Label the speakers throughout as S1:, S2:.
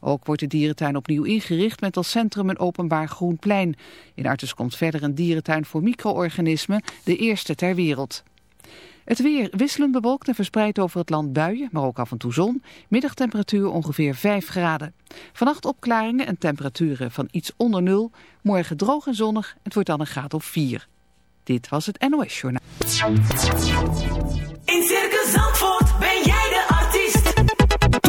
S1: Ook wordt de dierentuin opnieuw ingericht met als centrum een openbaar groen plein. In Artes komt verder een dierentuin voor micro-organismen, de eerste ter wereld. Het weer wisselend bewolkt en verspreid over het land buien, maar ook af en toe zon. Middagtemperatuur ongeveer 5 graden. Vannacht opklaringen en temperaturen van iets onder nul. Morgen droog en zonnig. Het wordt dan een graad of 4. Dit was het NOS Journaal.
S2: In Circus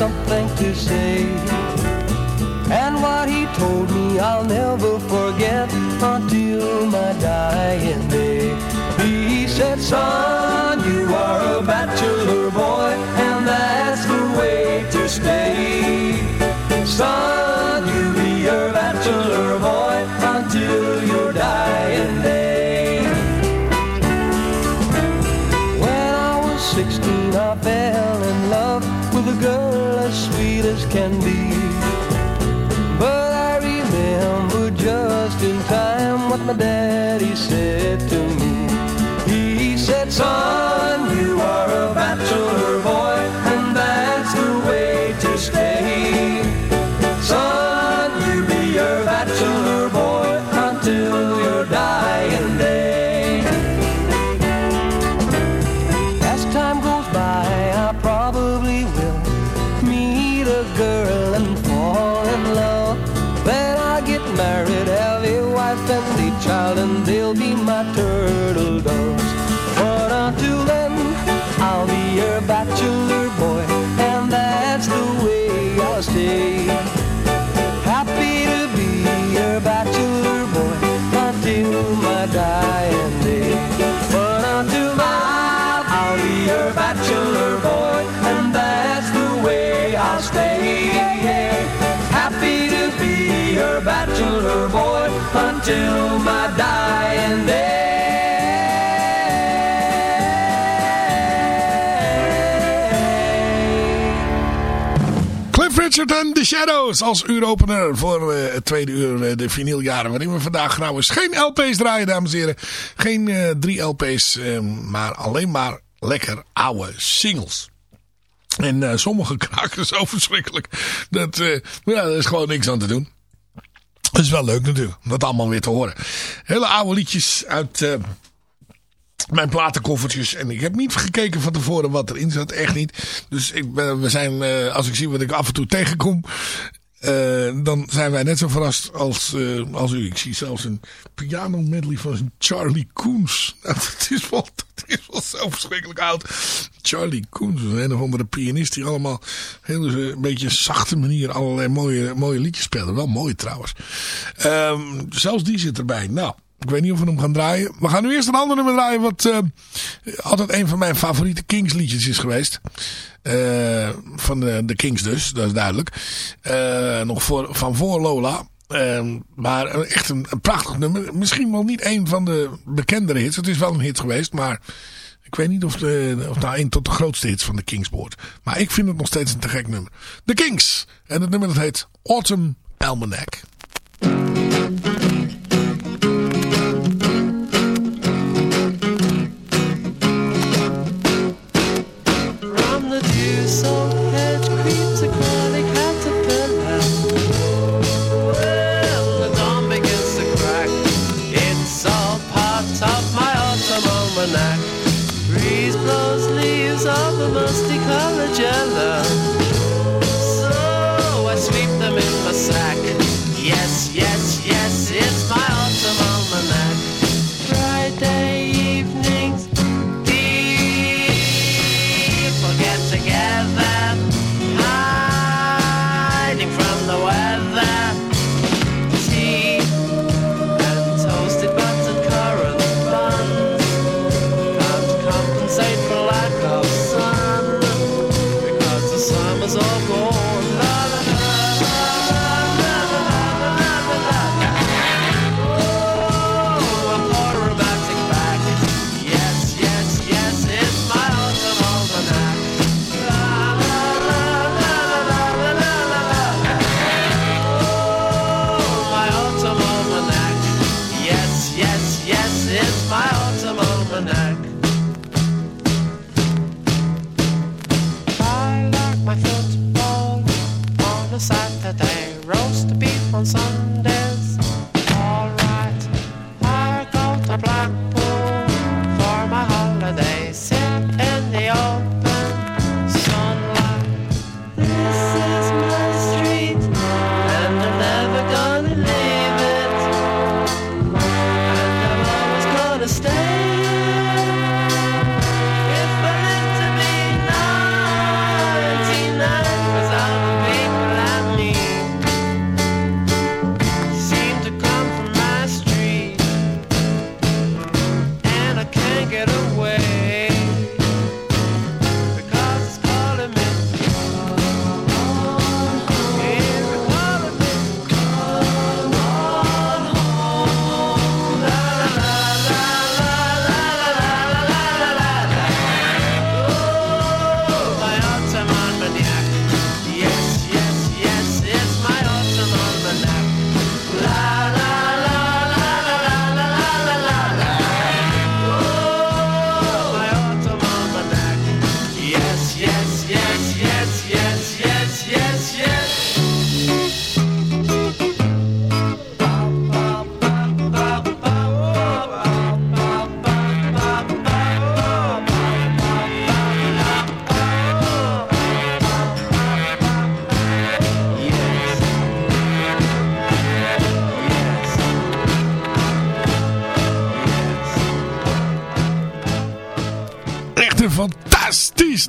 S3: Something to say. And what he told me, I'll never forget until my dying day. He said, Son, you are a bachelor boy, and that's the way to stay. Son, 在 dying day. But until then, I'll be your bachelor boy, and that's the way I'll stay. Happy to be your bachelor boy until my dying
S4: Richard en The Shadows als uuropener voor eh, het tweede uur eh, de vinyljaren. Waarin we vandaag trouwens geen LP's draaien, dames en heren. Geen eh, drie LP's, eh, maar alleen maar lekker oude singles. En sommige kraken zo verschrikkelijk. Dat, maar ja, er is gewoon niks aan te doen. Dat is wel leuk natuurlijk, dat allemaal weer te horen. Hele oude liedjes uit mijn platenkoffertjes. En ik heb niet gekeken van tevoren wat erin zat. Echt niet. Dus ik we zijn, eh, als ik zie wat ik af en toe tegenkom... eh, dan zijn wij net zo verrast als, eh, als u. Ik zie zelfs een piano medley van Charlie Koens. Nou, dat, is wel, dat is wel zo verschrikkelijk oud. Charlie Koens, een of andere pianist die allemaal heel een beetje zachte manier allerlei mooie, mooie liedjes speelde. Wel mooi trouwens. Ehm, zelfs die zit erbij. Nou,
S5: Ik weet niet of we hem gaan draaien. We gaan nu eerst een ander nummer draaien wat eh, altijd een van mijn favoriete Kings liedjes is geweest. Eh, van de, de Kings dus, dat is duidelijk. Eh, nog voor, van voor Lola. Maar echt een, een prachtig nummer. Misschien wel niet een van de bekendere hits. Het is wel een hit geweest, maar ik weet niet of, de, of nou een tot de grootste hits van de Kings behoort. Maar ik vind het nog steeds een te gek nummer. De Kings. En het nummer dat heet Autumn Almanac.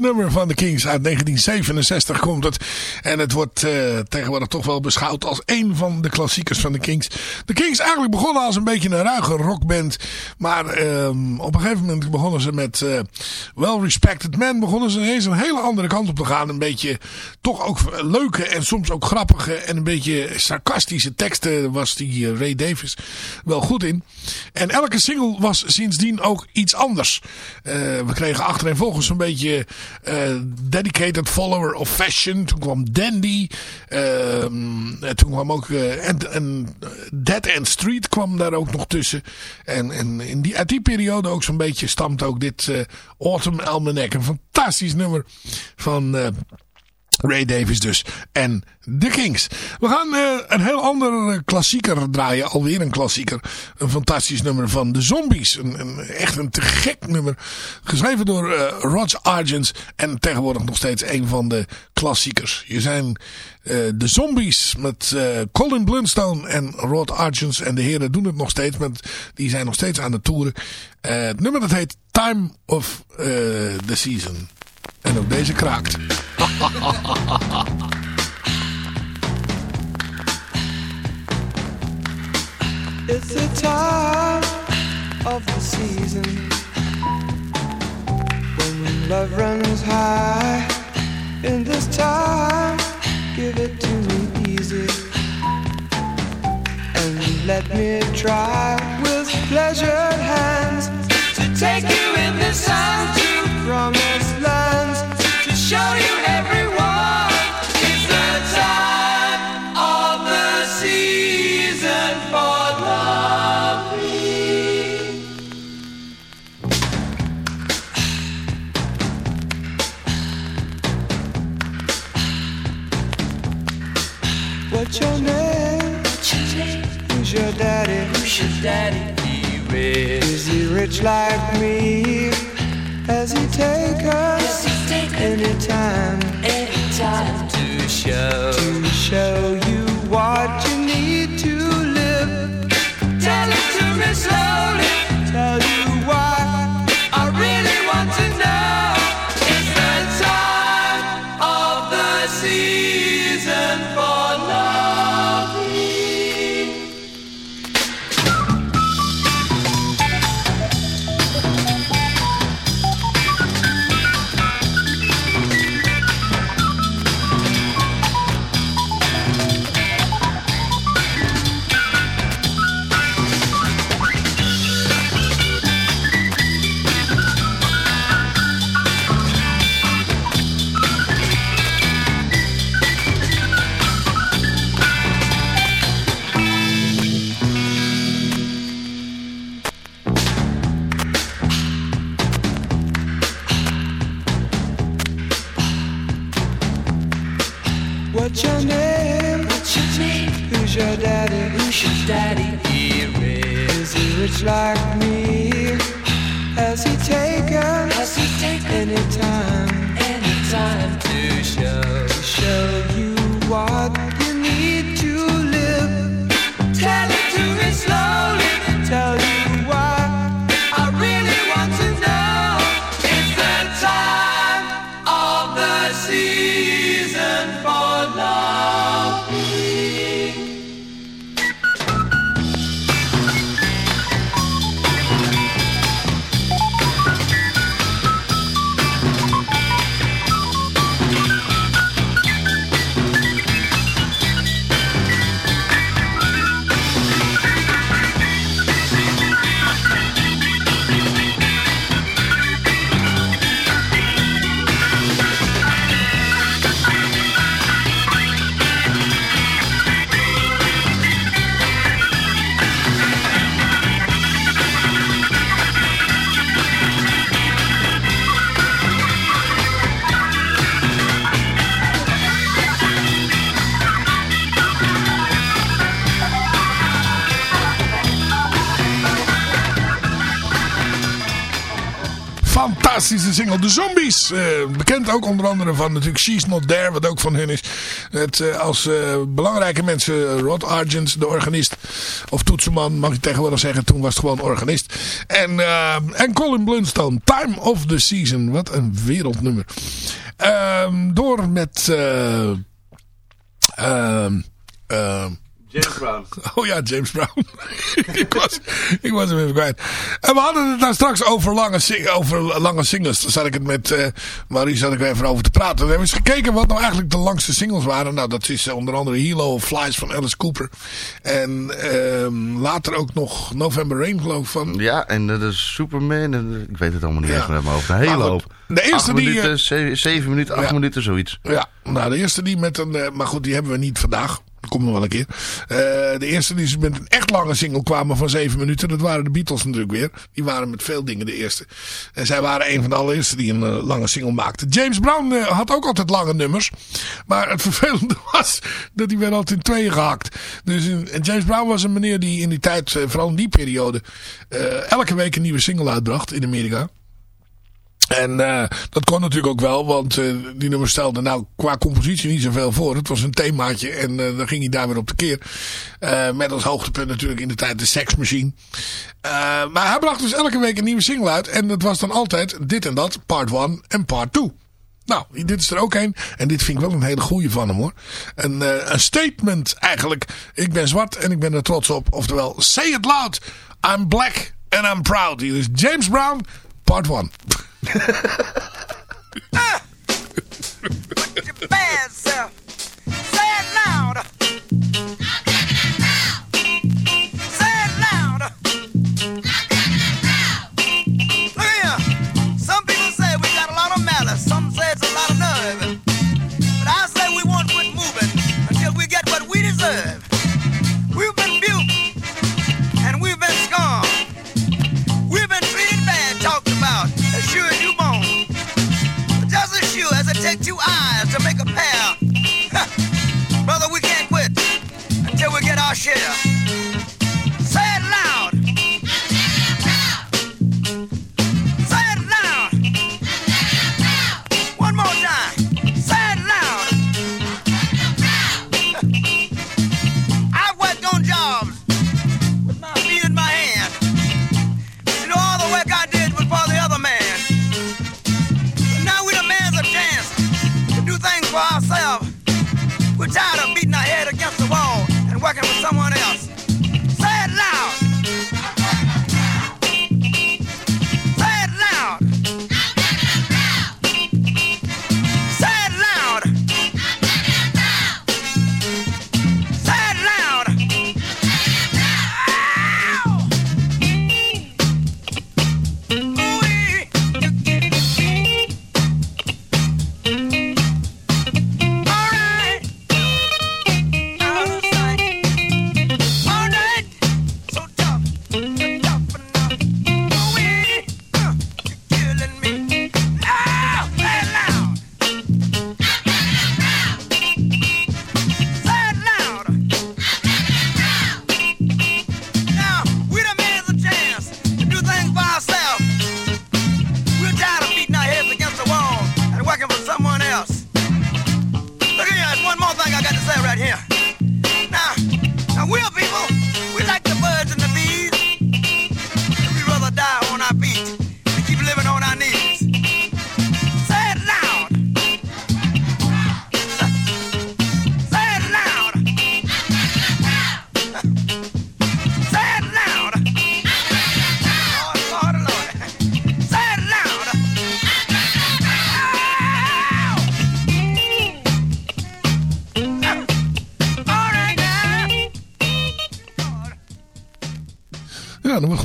S5: Nummer van de Kings. Uit 1967 komt het. En het wordt eh, tegenwoordig toch wel beschouwd als een van de klassiekers van de Kings. De Kings eigenlijk begonnen als een beetje een ruige rockband. Maar ehm, op een gegeven moment begonnen ze met eh, Well Respected Men. Begonnen ze ineens een hele andere kant op te gaan. Een beetje toch ook leuke en soms ook grappige en een beetje sarcastische teksten was die eh, Ray Davis wel goed in. En elke single was sindsdien ook iets anders. We kregen achtereenvolgens een beetje Dedicated Follower of Fashion. Toen kwam Dandy. Ehm, en toen kwam ook eh, en Dead End Street kwam daar ook nog tussen. En, en in die, uit die periode ook zo'n beetje stamt ook dit eh, Autumn Almanac. Een fantastisch nummer van... eh, Ray Davis dus. En The Kings. We gaan uh, een heel ander eh, klassieker draaien. Alweer een klassieker. Een fantastisch nummer van The Zombies. Een, echt een te gek nummer. Geschreven door uh, Roger Argents. En tegenwoordig nog steeds een van de klassiekers. Je zijn The Zombies met Colin Blunstone en Rod Argents. En de heren doen het nog steeds. Met, die zijn nog steeds aan de toeren. het nummer dat heet Time of the Season. En ook deze kraakt. It's the time of the season when love runs high. In this time, give it to me easy. And let me try with pleasured hands to take you in the sun to promised lands your daddy? He rich. Is he rich like me? Has he take us anytime? Anytime to show to show
S4: fantastische single. De Zombies. eh, bekend ook onder andere van natuurlijk She's Not There. Wat ook van hun is. Het, eh, als eh, belangrijke mensen. Rod Argent, de organist. Of toetsenman mag je tegenwoordig zeggen. Toen was het gewoon organist. En, en Colin Blunstone. Time of the Season. Wat een wereldnummer. Ehm, door met... eh, ehm, ehm,
S6: James Brown.
S4: Oh ja, James Brown. ik, was, ik was hem even kwijt. En we hadden het daar straks over lange, sing over lange singles. Daar zat ik het met uh, Marie zat ik even over te praten. We hebben eens gekeken wat nou eigenlijk de langste singles waren. Nou, dat is uh, onder andere Hilo of Flies van Alice Cooper. En uh, later ook nog November Rain geloof ik van.
S6: Ja, en dat is Superman. En, ik weet het allemaal niet
S4: Ja.
S6: meer uit mijn hoofd. Een hele hoop.
S4: de eerste
S6: Acht
S4: die,
S6: minuten,
S4: eh,
S6: zeven, zeven minuten, acht
S4: ja.
S6: minuten, zoiets.
S4: Ja, nou de eerste die met een... eh, maar goed, die hebben we niet vandaag. Komt nog wel een keer. Eh, de eerste die met een echt lange single kwamen van zeven minuten. Dat waren de Beatles natuurlijk weer. Die waren met veel dingen de eerste. En zij waren een van de allereerste die een eh, lange single maakten. James Brown eh, had ook altijd lange nummers. Maar het vervelende was dat die werd altijd in tweeën gehakt. Dus en James Brown was een meneer die in die tijd, vooral in die periode... elke week een nieuwe single uitbracht in Amerika. En eh, dat kon natuurlijk ook wel, want eh, die nummer stelde nou qua compositie niet zoveel voor. Het was een themaatje en eh, dan ging hij daar weer op de keer. Met als hoogtepunt natuurlijk in de tijd de Sex Machine. Maar hij bracht dus elke week een nieuwe single uit. En dat was dan altijd dit en dat, part 1 en part 2. Nou, dit is er ook een. En dit vind ik wel een hele goeie van hem hoor. Een, een statement eigenlijk. Ik ben zwart en ik ben er trots op. Oftewel, say it loud. I'm black and I'm proud. Hier is James Brown, part 1.
S2: ah! Look at the bad self. We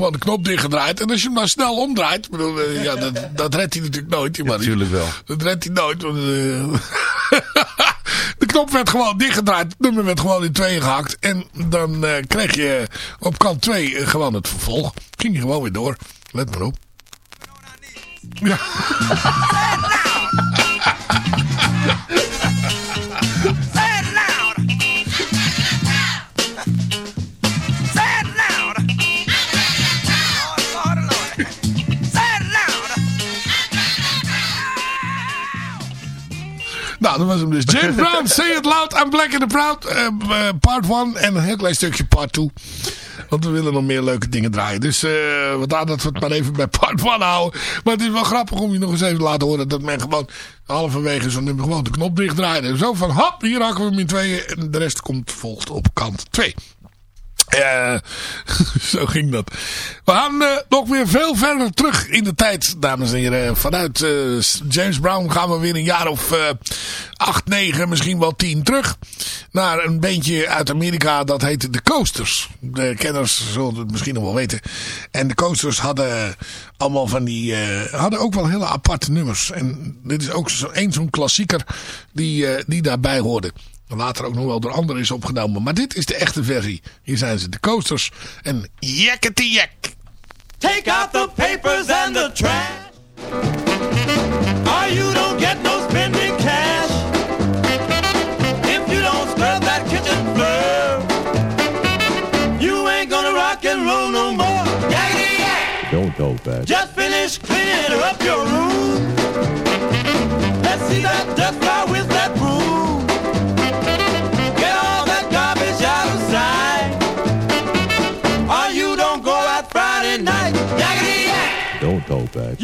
S4: gewoon de knop dichtgedraaid. En als je hem maar snel omdraait. Bedoel, eh, ja, dat, dat redt hij natuurlijk nooit.
S6: Natuurlijk wel.
S4: Dat redt hij nooit. Want, eh, de knop werd gewoon dichtgedraaid. Het nummer werd gewoon in tweeën gehakt. En dan eh, kreeg je op kant 2 gewoon het vervolg. Ging je gewoon weer door. Let maar op. Ja. Nou, dat was hem dus. James Brown, Say It Loud, I'm Black and the Proud. eh, eh, part 1 en een heel klein stukje part 2. Want we willen nog meer leuke dingen draaien. Dus uh, vandaar dat we het maar even bij part 1 houden. Maar het is wel grappig om je nog eens even te laten horen. Dat men gewoon halverwege zo'n nummer gewoon de knop dicht draaide. Zo van, hop, hier hakken we hem in tweeën. En de rest komt volgt op kant 2. Uh, zo ging dat. We gaan uh, nog weer veel verder terug in de tijd, dames en heren. Vanuit uh, James Brown gaan we weer een jaar of acht, negen, misschien wel tien terug. Naar een beentje uit Amerika, dat heette de Coasters. De kenners zullen het misschien nog wel weten. En de Coasters hadden allemaal van die... hadden ook wel hele aparte nummers. En dit is ook één zo'n klassieker die, die daarbij hoorde. Later ook nog wel door anderen is opgenomen. Maar dit is de echte versie. Hier zijn ze, de coasters. En Jackety Jack.
S5: Take out the papers and the trash. Or you don't get no spending cash. If you don't scrub that kitchen floor. You ain't gonna rock and roll no more.
S7: Don't go back.
S5: Just finish cleaning up your room. Let's see that dust fly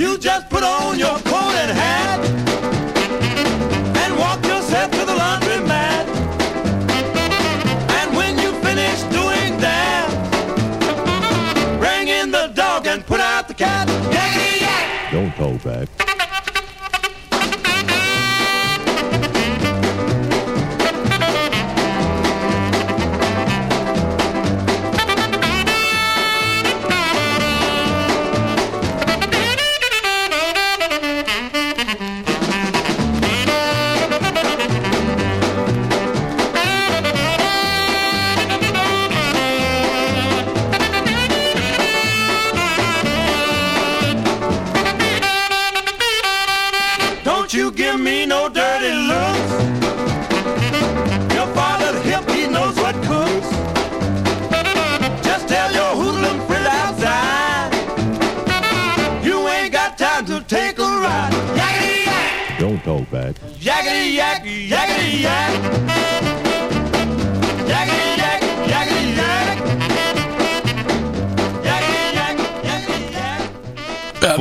S5: You just put on your coat and hat and walk yourself to the laundry mat. And when you finish doing that, bring in the dog and put out the cat.
S7: Don't hold back.
S5: Back. yakety yak, yakety yak.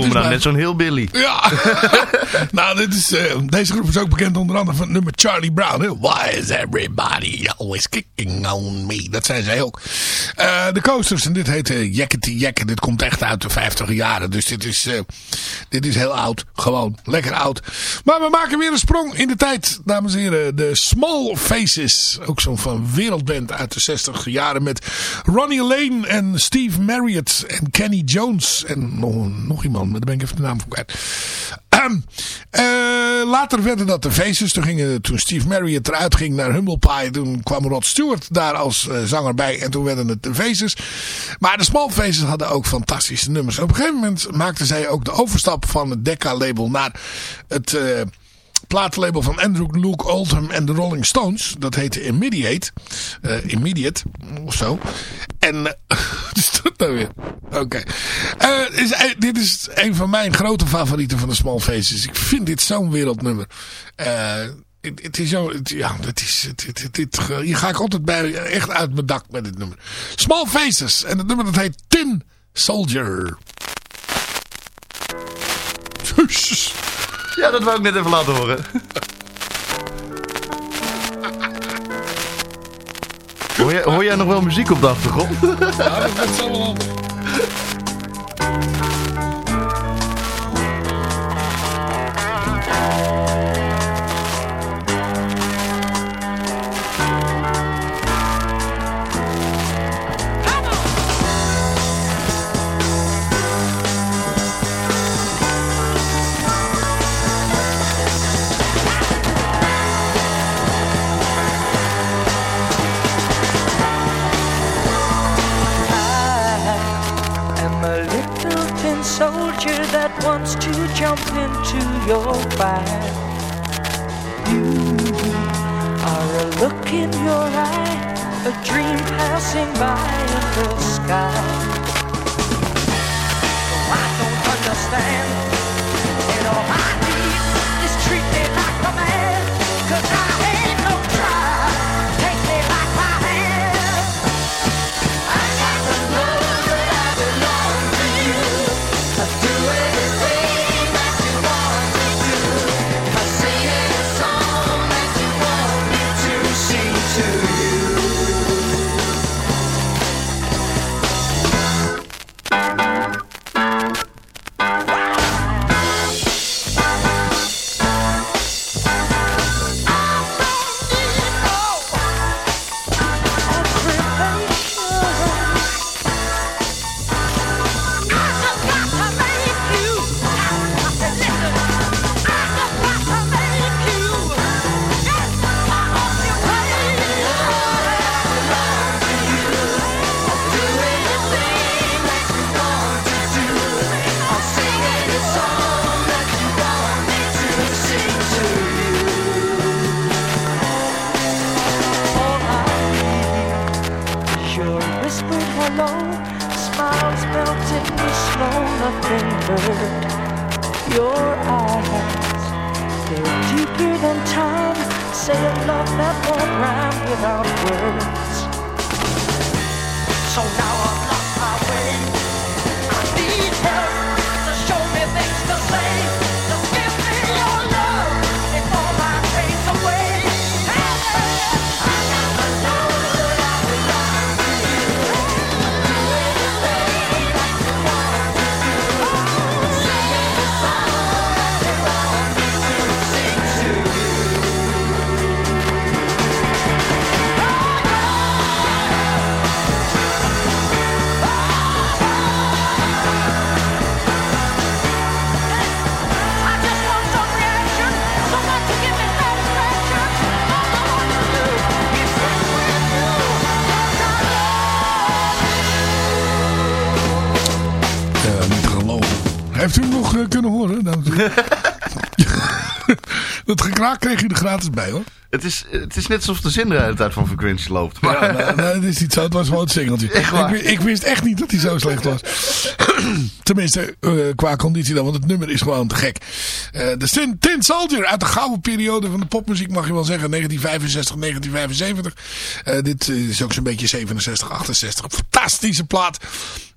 S6: Voel me net zo'n heel Billy.
S4: Ja, nou, dit is, eh, deze groep is ook bekend onder andere van het nummer Charlie Brown. hè. Why is everybody always kicking on me? Dat zijn zij ook. Eh, de Coasters, en dit heet uh, Jackety Jack. Dit komt echt uit de 50 jaren. Dus dit is, dit is heel oud. Gewoon lekker oud. Maar we maken weer een sprong in de tijd, dames en heren. De Small Faces. Ook zo'n van wereldband uit de 60 jaren. Met Ronnie Lane en Steve Marriott en Kenny Jones. En nog, nog iemand, maar daar ben ik even de naam van kwijt. Eh, later werden dat de Faces. Toen, gingen, toen Steve Marriott eruit ging naar Humble Pie. Toen kwam Rod Stewart daar als eh, zanger bij. En toen werden het de Faces. Maar de Small Faces hadden ook fantastische nummers. Op een gegeven moment maakten zij ook de overstap van het Decca label naar het... eh, platenlabel van Andrew Luke Oldham en de Rolling Stones. Dat heette Immediate. eh, Immediate, of zo. En... is dat nou weer? Oké. Eh, dit is een van mijn grote favorieten van de Small Faces. Ik vind dit zo'n wereldnummer. Het, is zo... ja, het is... Dit, hier ga ik altijd bij echt uit mijn dak met dit nummer. Small Faces. En het nummer dat heet Tin Soldier.
S6: Ja, dat wou ik net even laten horen. Hoor jij, jij nog wel muziek op de achtergrond?
S4: Ja, dat wordt zo
S8: into your fire. You are a look in your eye, a dream passing by in the sky. I don't understand.
S4: world Eh, kunnen horen? dames en heren? dat gekraak kreeg u er gratis bij hoor.
S6: Het is, het is net alsof de zin de hele tijd van Frequentie loopt. Maar,
S4: Ja, nou, nee, dat is niet zo. Het was gewoon het singeltje. Ik, ik wist echt niet dat hij zo slecht was. Tenminste, eh, qua conditie dan. Want het nummer is gewoon te gek. De Tin, Tin Soldier uit de gouden periode van de popmuziek mag je wel zeggen. 1965, 1975. Eh, dit is ook zo'n beetje 67, 68. Fantastische plaat.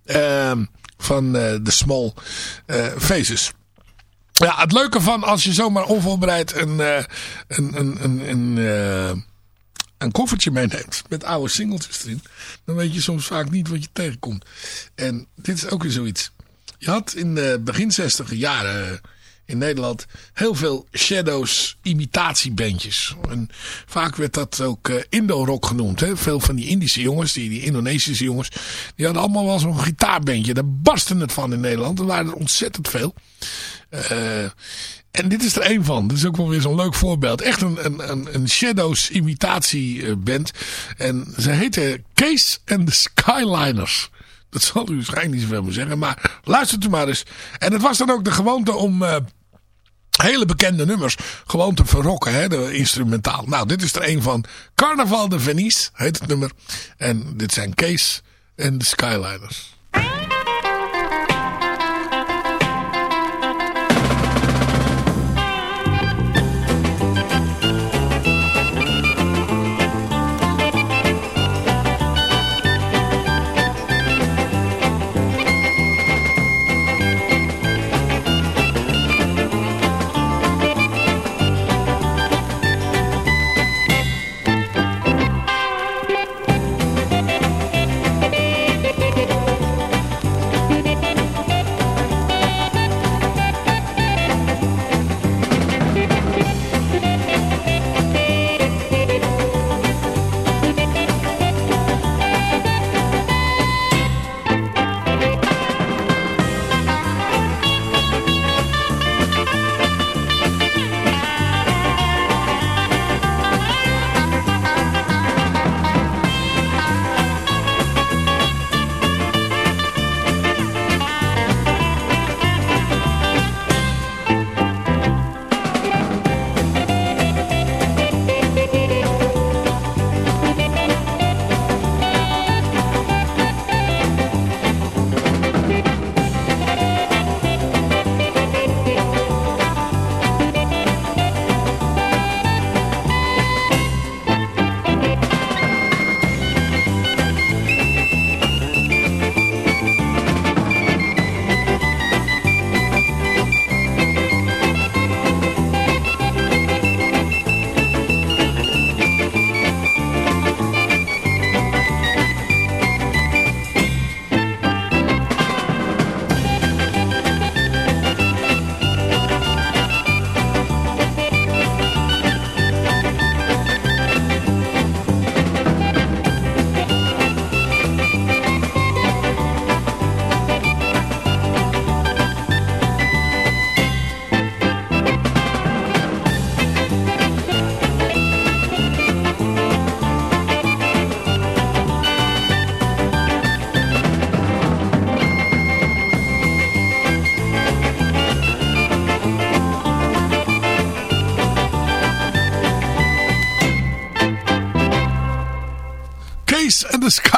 S4: Ehm, van eh, de Small eh, Faces. Ja, het leuke van als je zomaar onvoorbereid een, eh, een, een, een, een, een koffertje meeneemt met oude singeltjes erin, dan weet je soms vaak niet wat je tegenkomt. En dit is ook weer zoiets. Je had in de begin 60 jaren in Nederland heel veel Shadows imitatiebandjes. En vaak werd dat ook eh, Indo-rock genoemd. Hè? Veel van die Indische jongens, die, die Indonesische jongens, die hadden allemaal wel zo'n gitaarbandje. Daar barstte het van in Nederland. Er waren er ontzettend veel. Eh, en dit is er één van. Dit is ook wel weer zo'n leuk voorbeeld. Echt een, een, een, een Shadows imitatieband. En ze heten Case and the Skyliners. Dat zal u waarschijnlijk niet zoveel meer zeggen. Maar luistert u maar eens. En het was dan ook de gewoonte om... eh, hele bekende nummers gewoon te verrokken, hè, de instrumentaal. Nou, dit is er een van Carnaval de Venice, heet het nummer. En dit zijn Case en de Skyliners.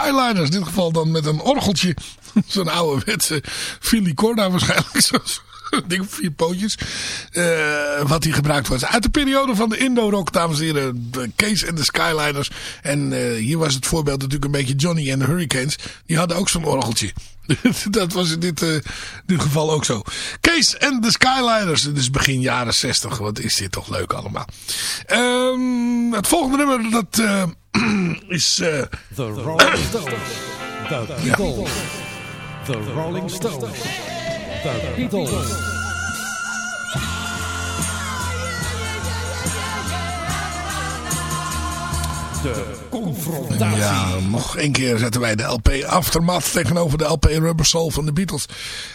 S4: Skyliners. In dit geval dan met een orgeltje. Zo'n ouderwetse filicorda waarschijnlijk. Zo'n ding op vier pootjes. Eh, wat hier gebruikt wordt. Uit de periode van de Indo-rock, dames en heren. Case en de Skyliners. En eh, hier was het voorbeeld natuurlijk een beetje Johnny en de Hurricanes. Die hadden ook zo'n orgeltje. Dat was in dit, eh, dit geval ook zo. Case en de Skyliners. Dus begin jaren 60. Wat is dit toch leuk allemaal. Ehm, het volgende nummer dat is... eh,
S7: The Rolling Stones. The Beatles. The Rolling Stones. The Beatles. De
S4: Ja, nog één keer zetten wij de LP Aftermath tegenover de LP Rubber Soul van de Beatles.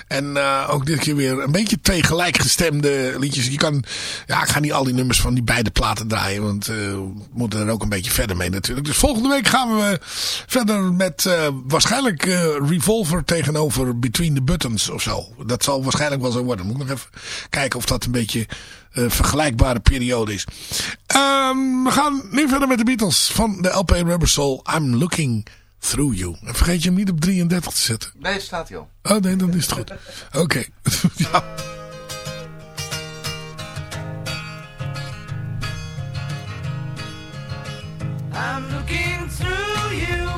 S4: En eh, ook dit keer weer een beetje twee gelijkgestemde liedjes. Je kan, ja, ik ga niet al die nummers van die beide platen draaien, want eh, we moeten er ook een beetje verder mee natuurlijk. Dus volgende week gaan we verder met eh, waarschijnlijk Revolver tegenover Between the Buttons of zo. Dat zal waarschijnlijk wel zo worden. Moet ik nog even kijken of dat een beetje vergelijkbare periode is. Ehm, we gaan nu verder met de Beatles van de LP Rubber Soul. I'm looking through you. En vergeet je hem niet op 33 te zetten.
S6: Nee, staat hij al.
S4: Oh nee, dan is het goed. Oké. ja.
S5: I'm looking through you.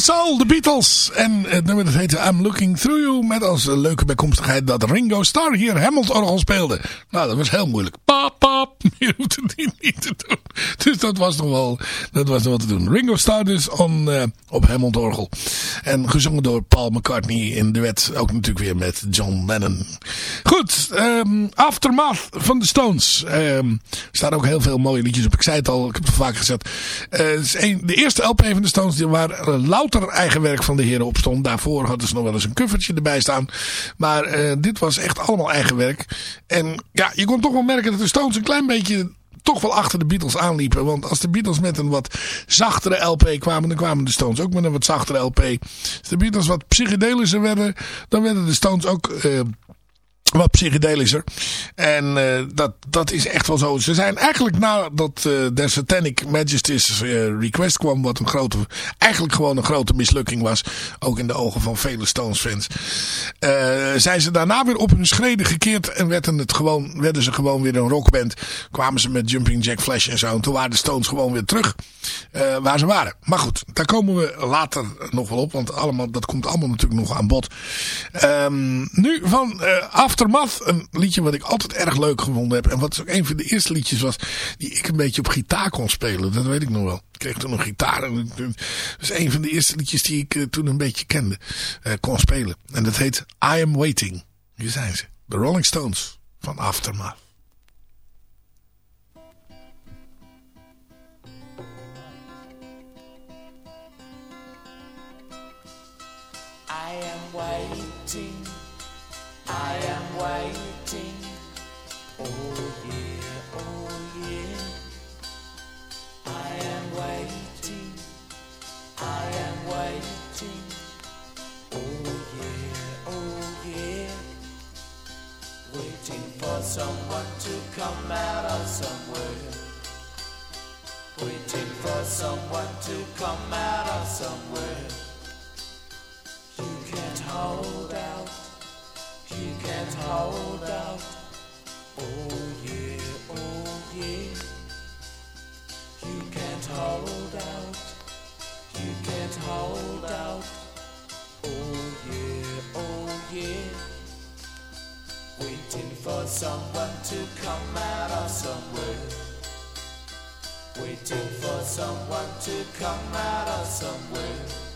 S4: De Beatles. En het nummer dat heette I'm Looking Through You. Met als leuke bijkomstigheid dat Ringo Starr hier Hammond-orgel speelde. Nou, dat was heel moeilijk. Pap, pap. Je hoeft het hier niet te doen. Dus dat was nog wel, dat was nog wel te doen. Ringo Starr dus on, eh, op Hammond-orgel. En gezongen door Paul McCartney in duet. Ook natuurlijk weer met John Lennon. Goed, ehm, Aftermath van de Stones. Ehm, er staan ook heel veel mooie liedjes op. Ik zei het al, ik heb het vaak gezet. Eh, de eerste LP van de Stones die waar eh, louter eigen werk van de heren op stond. Daarvoor hadden ze nog wel eens een covertje erbij staan. Maar dit was echt allemaal eigen werk. En ja, je kon toch wel merken dat de Stones een klein beetje toch wel achter de Beatles aanliepen. Want als de Beatles met een wat zachtere LP kwamen, dan kwamen de Stones ook met een wat zachtere LP. Als de Beatles wat psychedelischer werden, dan werden de Stones ook... eh, wat psychedelischer. En uh, dat, dat is echt wel zo. Ze zijn eigenlijk nadat uh, The Satanic Majesty's uh, Request kwam, wat een grote, eigenlijk gewoon een grote mislukking was. Ook in de ogen van vele Stones fans. zijn ze daarna weer op hun schreden gekeerd en werden, het gewoon, werden ze gewoon weer een rockband. Kwamen ze met Jumping Jack Flash en zo. En toen waren de Stones gewoon weer terug waar ze waren. Maar goed, daar komen we later nog wel op. Want allemaal, dat komt allemaal natuurlijk nog aan bod. Um, nu van Aftermath, een liedje wat ik altijd erg leuk gevonden heb. En wat ook een van de eerste liedjes was die ik een beetje op gitaar kon spelen. Dat weet ik nog wel. Ik kreeg toen een gitaar. En dat is een van de eerste liedjes die ik uh, toen een beetje kende. Uh, kon spelen. En dat heet I Am Waiting. Hier zijn ze. De Rolling Stones van Aftermath.
S9: I am waiting. I am waiting. Oh yeah, oh yeah. I am waiting. I am waiting. Oh yeah, oh yeah.
S5: Waiting for someone to come out of somewhere. Waiting for someone to come out of somewhere. You can't hold out. You can't hold out. Oh yeah, oh yeah. You can't hold out. You can't hold out. Oh yeah, oh yeah. Waiting for someone to come out of somewhere. Waiting for someone to come out of somewhere.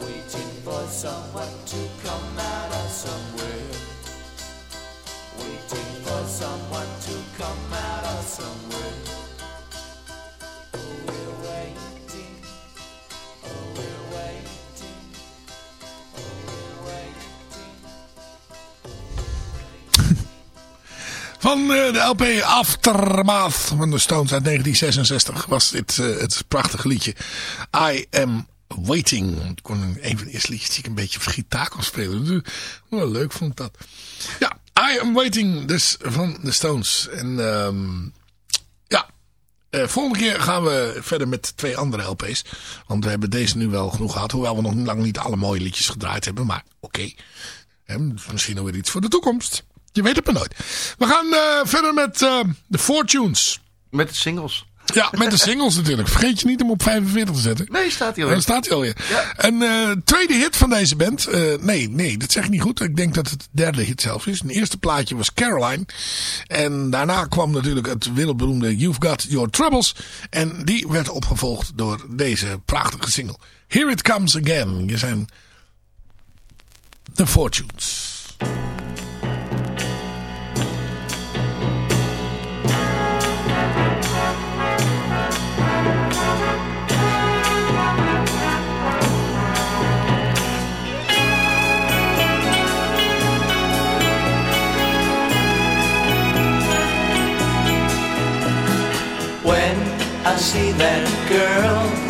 S5: Waiting for someone to come out of somewhere. Waiting for someone to come out of somewhere. We're waiting. Oh, we're waiting. Oh, we're waiting.
S4: Van eh, de LP Aftermath van de Stones uit 1966 was dit eh, het prachtige liedje I Am Waiting. Ik kon een van de eerste liedjes die ik een beetje vergitaal kon spelen. Wel leuk vond ik dat. Ja, I Am Waiting dus van de Stones. En ehm, ja, eh, volgende keer gaan we verder met twee andere LP's. Want we hebben deze nu wel genoeg gehad. Hoewel we nog lang niet alle mooie liedjes gedraaid hebben. Maar oké. Hè, Misschien weer iets voor de toekomst. Je weet het maar nooit. We gaan eh, verder met de Fortunes.
S6: Met de singles.
S4: Ja, met de singles natuurlijk. Vergeet je niet om op 45 te zetten.
S6: Nee, staat hij
S4: Dan
S6: alweer.
S4: staat hij alweer. Een eh, tweede hit van deze band. eh, nee, nee, dat zeg ik niet goed. Ik denk dat het de derde hit zelf is. Een eerste plaatje was Caroline. En daarna kwam natuurlijk het wereldberoemde You've Got Your Troubles. En die werd opgevolgd door deze prachtige single. Here It Comes Again. Je zijn The Fortunes.
S10: See that girl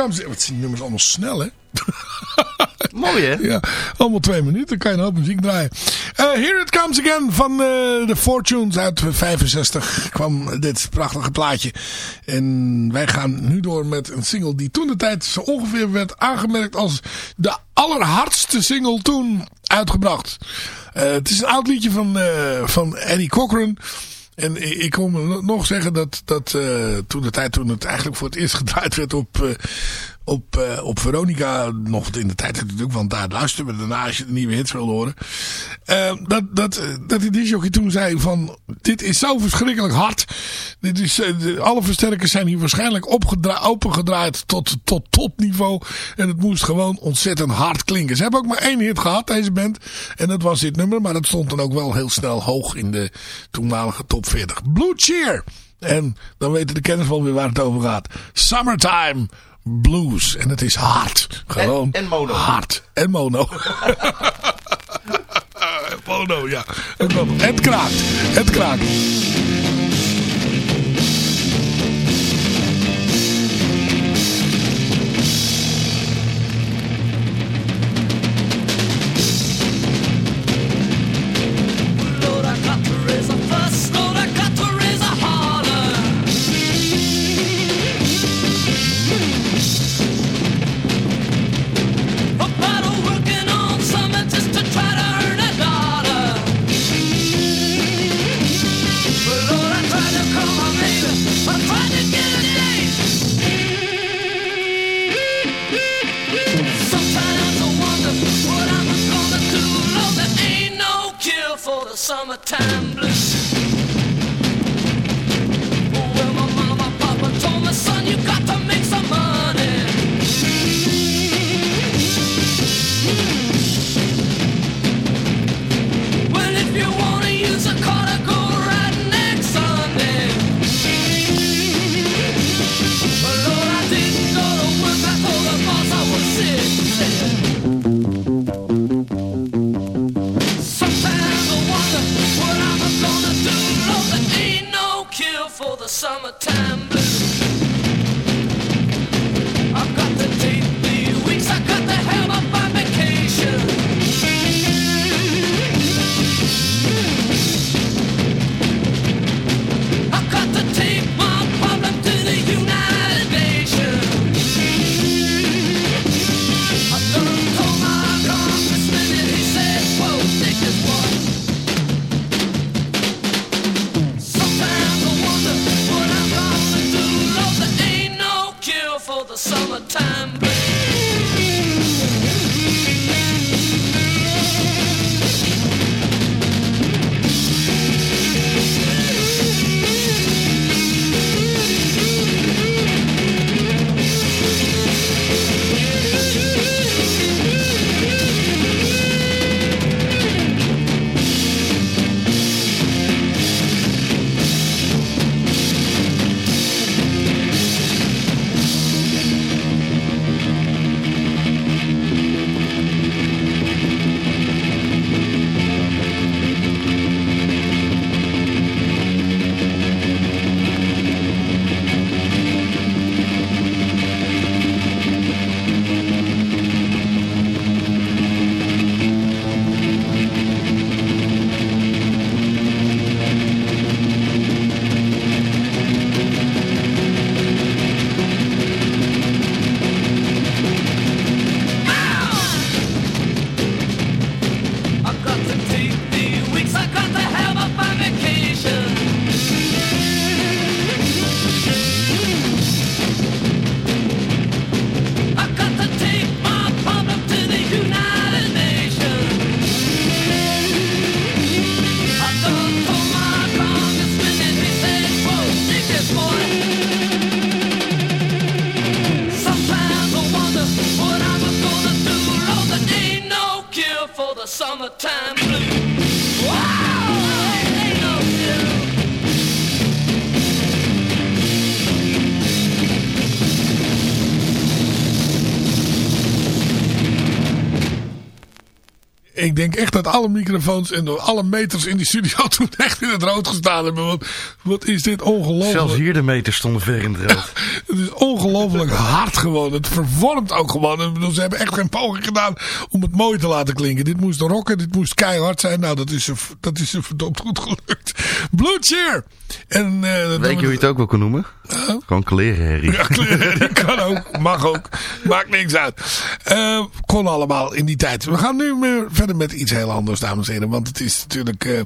S10: comes.
S4: Wat zijn die nummers allemaal snel, hè?
S6: Mooi, hè?
S4: Ja, allemaal twee minuten. kan je een hoop muziek draaien. Eh, Here It Comes Again van eh, de Fortunes uit 65 kwam dit prachtige plaatje. En wij gaan nu door met een single die toen de tijd zo ongeveer werd aangemerkt als de allerhardste single toen uitgebracht. Eh, het is een oud liedje van, eh, van Eddie Cochran. En ik kon nog zeggen dat, dat eh, toen de tijd toen het eigenlijk voor het eerst gedraaid werd op, eh, op, eh, op Veronica, nog in de tijd natuurlijk, want daar luisteren we daarna als je de nieuwe hits wil horen. eh, dat, dat, eh, dat die disjockey toen zei van, dit is zo verschrikkelijk hard. Dit is, eh, alle versterkers zijn hier waarschijnlijk opengedraaid tot, tot topniveau. En het moest gewoon ontzettend hard klinken. Ze hebben ook maar één hit gehad, deze band. En dat was dit nummer, maar dat stond dan ook wel heel snel hoog in de toenmalige top 40. Blue Cheer. En dan weten de kenners wel weer waar het over gaat. Summertime Blues. En het is hard. Gewoon
S6: En- en mono.
S4: hard. En mono. mono, ja. Het, mono. het kraakt. Het kraakt.
S11: Denk echt dat alle microfoons en alle meters in die studio toen echt in het rood gestaan hebben. Want wat is dit ongelooflijk.
S6: Zelfs hier de meters stonden ver in het rood.
S11: Het is ongelooflijk hard gewoon. Het vervormt ook gewoon. Ik bedoel, ze hebben echt geen poging gedaan om het mooi te laten klinken. Dit moest rocken, dit moest keihard zijn. Nou, dat is er, dat is er verdomd goed gelukt. Blue Cheer! En, dat
S6: Weet je hoe je het ook wel kan noemen? Gewoon klerenherrie.
S11: Ja, kleren, die kan ook. Mag ook. Maakt niks uit. Eh, kon allemaal in die tijd. We gaan nu meer verder met iets heel anders, dames en heren. Want het is natuurlijk... eh,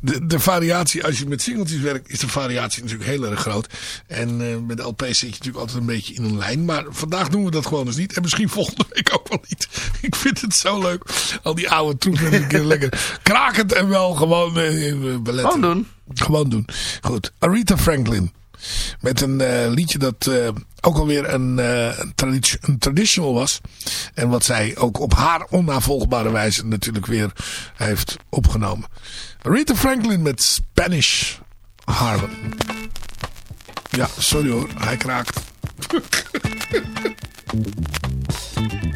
S11: de, de variatie, als je met singeltjes werkt, is de variatie natuurlijk heel erg groot. En met de LP zit je natuurlijk altijd een beetje in een lijn. Maar vandaag doen we dat gewoon eens niet. En misschien volgende week ook wel niet. Ik vind het zo leuk. Al die oude troepen lekker krakend en wel gewoon eh, beletten.
S6: Gewoon doen.
S11: Gewoon doen. Goed. Aretha Franklin. Met een eh, liedje dat eh, ook alweer een, eh, een, tradi- een traditional was. En wat zij ook op haar onnavolgbare wijze natuurlijk weer heeft opgenomen. Aretha Franklin met Spanish Harlem. Ja, sorry hoor. Hij kraakt.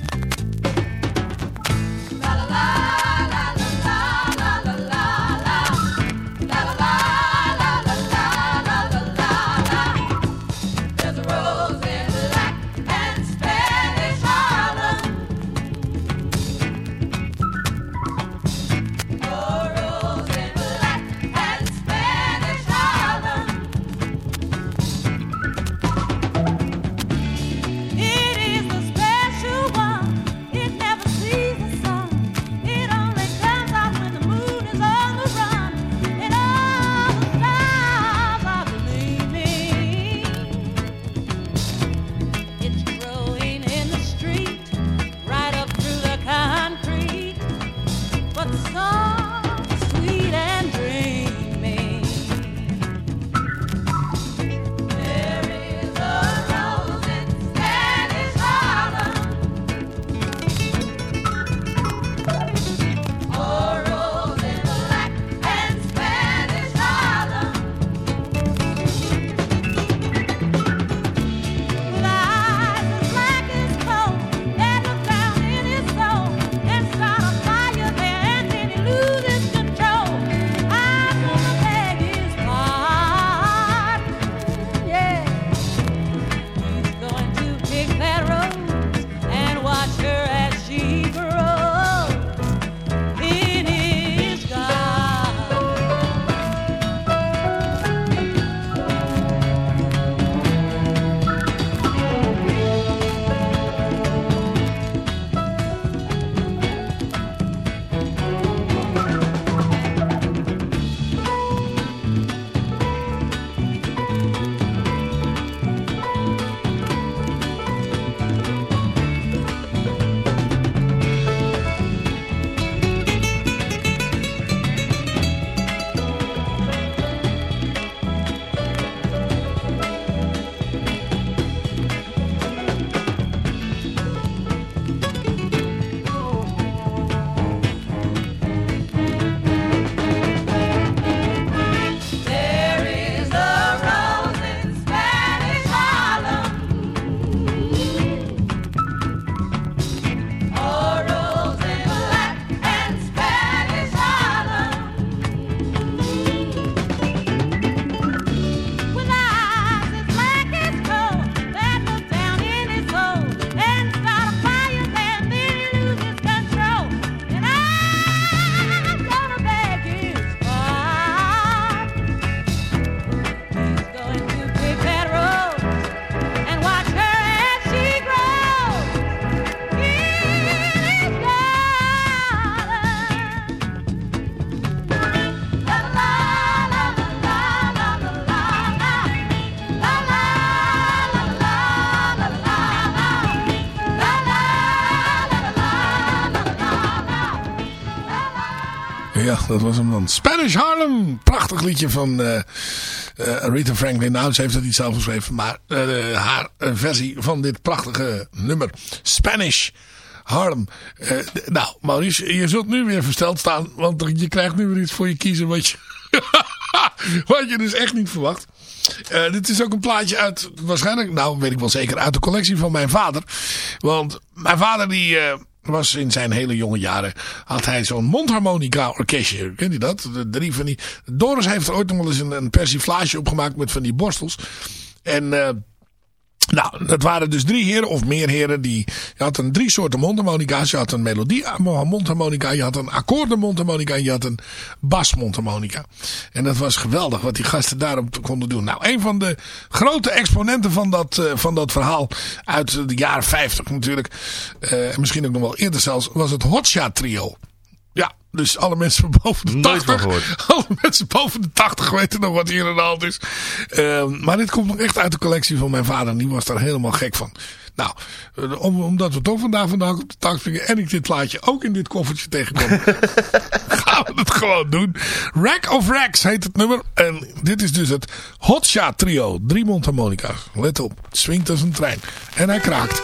S11: dat was hem dan. Spanish Harlem. Prachtig liedje van eh eh, Aretha Franklin. Nou, ze heeft het niet zelf geschreven. Maar eh, haar versie van dit prachtige nummer. Spanish Harlem. Nou, Maurice, je zult nu weer versteld staan. Want je krijgt nu weer iets voor je kiezen wat je, wat je dus echt niet verwacht. Dit is ook een plaatje uit, waarschijnlijk, nou weet ik wel zeker, uit de collectie van mijn vader. Want mijn vader die,
S4: was in zijn hele jonge jaren, had hij zo'n mondharmonica orkestje. Ken je dat? De drie van die... Doris heeft er ooit nog wel eens een, een persiflage opgemaakt met van die borstels. En... eh nou, dat waren dus drie heren of meer heren. Die, je had een drie soorten mondharmonica's. Je had een melodie mondharmonica. Je had een akkoorden mondharmonica. En je had een bas mondharmonica. En dat was geweldig wat die gasten daarop konden doen. Nou, een van de grote exponenten van dat, uh, van dat verhaal. Uit de jaren 50 natuurlijk. Uh, en misschien ook nog wel eerder zelfs. Was het Hotshot trio. Ja, dus alle mensen boven de
S6: Nooit
S4: 80.
S6: van gehoord.
S4: Alle mensen boven de 80 weten nog wat hier aan de hand is. Uh, maar dit komt nog echt uit de collectie van mijn vader. En die was daar helemaal gek van. Nou, om, omdat we toch vandaag vandaag op de tak springen. En ik dit plaatje ook in dit koffertje tegenkom. gaan we het gewoon doen. Rack of Racks heet het nummer. En dit is dus het Hotshot trio. Drie mondharmonica's. Let op. Het swingt als een trein. En hij kraakt.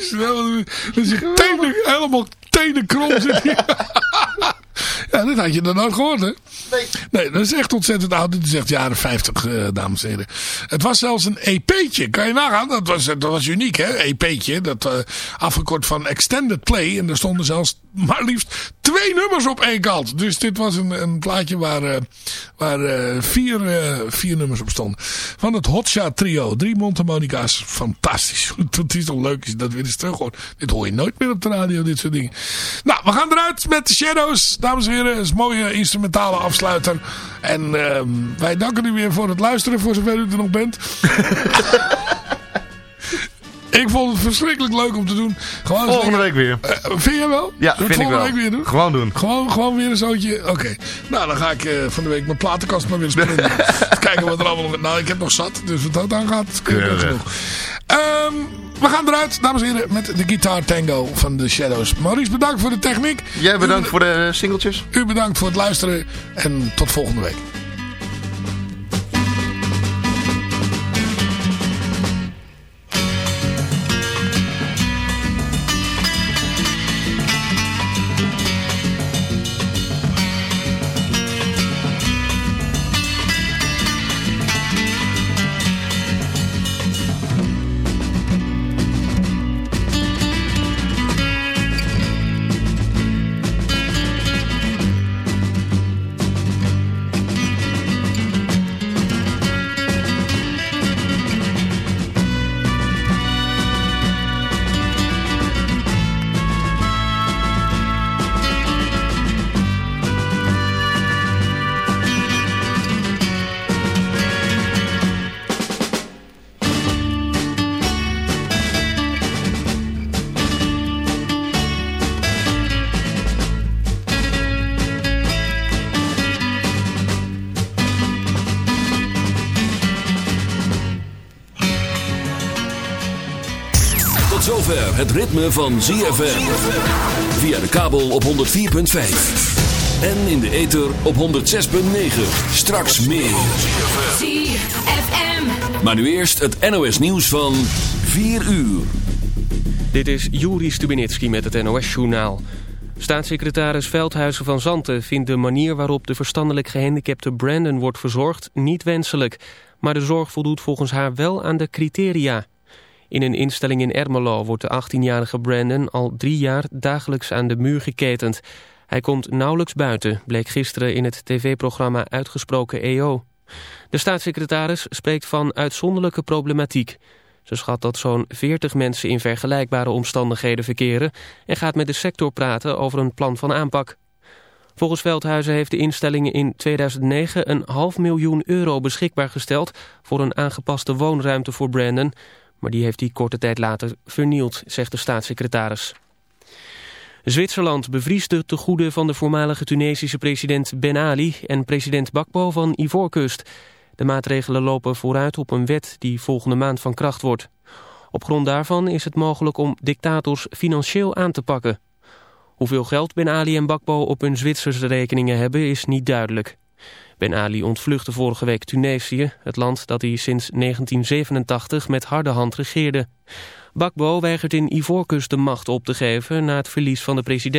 S4: Snel, je tenen, helemaal tenen krom zit hier. Ja, dit had je dan nooit gehoord, hè?
S6: Nee.
S4: Nee, dat is echt ontzettend oud. Dit is echt jaren 50, uh, dames en heren. Het was zelfs een EP'tje. Kan je nagaan? Dat was, dat was uniek, hè? EP'tje. Dat uh, afgekort van Extended Play. En er stonden zelfs maar liefst twee nummers op één kant. Dus dit was een, een plaatje waar, eh, waar eh, vier, eh, vier nummers op stonden. Van het Hotshot trio. Drie mondharmonica's. Fantastisch. Het is toch leuk als dat weer eens terug. Dit hoor je nooit meer op de radio, dit soort dingen. Nou, we gaan eruit met de Shadows. Dames en heren, dat een mooie instrumentale afsluiter. En ehm, wij danken u weer voor het luisteren, voor zover u er nog bent. Ik vond het verschrikkelijk leuk om te doen. Gewoon
S6: Volgende week weer.
S4: Eh, vind je wel?
S6: Ja, vind ik
S4: volgende
S6: wel.
S4: week weer doen?
S6: Gewoon doen.
S4: Gewoon, gewoon weer een zootje. Oké. Nou, dan ga ik eh, van de week mijn platenkast maar weer spullen. Kijken wat er allemaal... Nou, ik heb nog zat. Dus wat dat aangaat, kun je genoeg. Ehm, we gaan eruit, dames en heren, met de Guitar Tango van de Shadows. Maurice, bedankt voor de techniek.
S6: Jij bedankt voor de singeltjes.
S4: U bedankt voor het luisteren. En tot volgende week.
S12: Het ritme van ZFM. Via de kabel op 104.5. En in de ether op 106.9. Straks meer.
S13: ZFM.
S12: Maar nu eerst het NOS nieuws van 4 uur.
S14: Dit is Juri Stubenitski met het NOS-journaal. Staatssecretaris Veldhuizen van Zanten vindt de manier waarop de verstandelijk gehandicapte Brandon wordt verzorgd niet wenselijk. Maar de zorg voldoet volgens haar wel aan de criteria. In een instelling in Ermelo wordt de 18-jarige Brandon al drie jaar dagelijks aan de muur geketend. Hij komt nauwelijks buiten, bleek gisteren in het tv-programma Uitgesproken EO. De staatssecretaris spreekt van uitzonderlijke problematiek. Ze schat dat zo'n 40 mensen in vergelijkbare omstandigheden verkeren... en gaat met de sector praten over een plan van aanpak. Volgens Veldhuizen heeft de instelling in 2009 een half miljoen euro beschikbaar gesteld... voor een aangepaste woonruimte voor Brandon... maar die heeft hij korte tijd later vernield, zegt de staatssecretaris. Zwitserland bevriest de tegoeden van de voormalige Tunesische president Ben Ali... en president Bakbo van Ivoorkust... De maatregelen lopen vooruit op een wet die volgende maand van kracht wordt. Op grond daarvan is het mogelijk om dictators financieel aan te pakken. Hoeveel geld Ben Ali en Bakbo op hun Zwitserse rekeningen hebben is niet duidelijk. Ben Ali ontvluchtte vorige week Tunesië, het land dat hij sinds 1987 met harde hand regeerde. Bakbo weigert in Ivoorkust de macht op te geven na het verlies van de president.